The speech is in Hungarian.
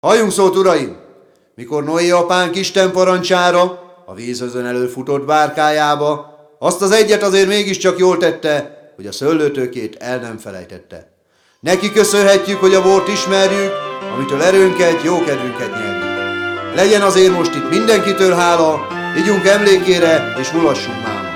Halljunk szót, uraim! Mikor Noé apánk Isten parancsára a vízözön előfutott bárkájába, azt az egyet azért mégiscsak jól tette, hogy a szöllőtőkét el nem felejtette. Neki köszönhetjük, hogy a bort ismerjük, amitől erőnket, jó kedvünket nyerjük. Legyen azért most itt mindenkitől hála, ígyunk emlékére és mulassunk már.